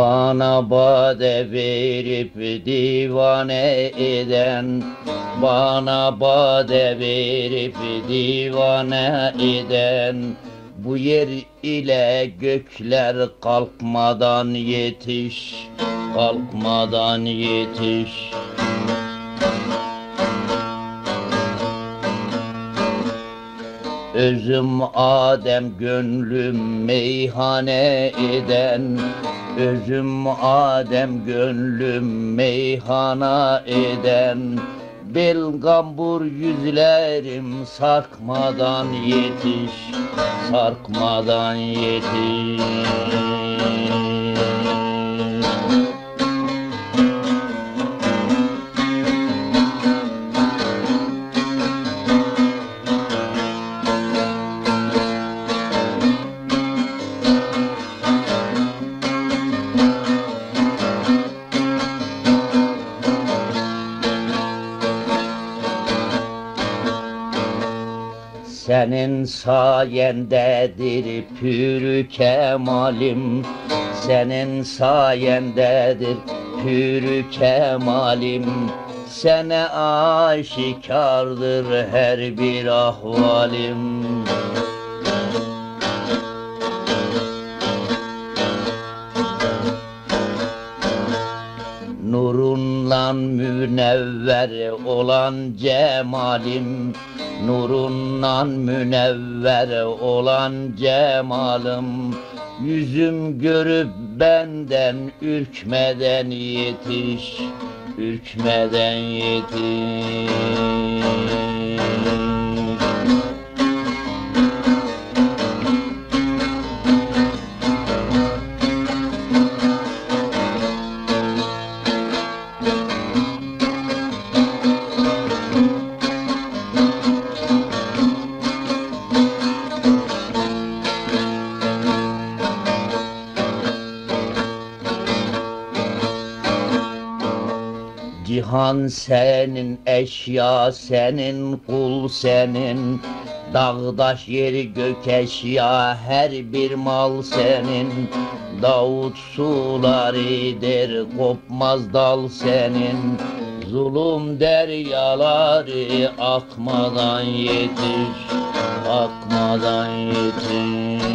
Bana bade verip divane eden Bana bade verip divane eden Bu yer ile gökler kalkmadan yetiş Kalkmadan yetiş Özüm Adem gönlüm meyhane eden. Özüm Adem gönlüm meyhana eden. Bel gambur yüzlerim sarkmadan yetiş Sarkmadan yetiş Senin sayendedir pürü kemalim. Senin sayendedir pürü kemalim. Sene aşikardır her bir ahvalim. Nurunla münevver olan cemalim Nurunla münevver olan cemalım. Yüzüm görüp benden ürkmeden yetiş Ürkmeden yetiş Cihan senin, eşya senin, kul senin. Dağdaş yeri gök eşya, her bir mal senin. Davut suları der, kopmaz dal senin. Zulüm deryaları akmadan yetiş Akmadan yetiş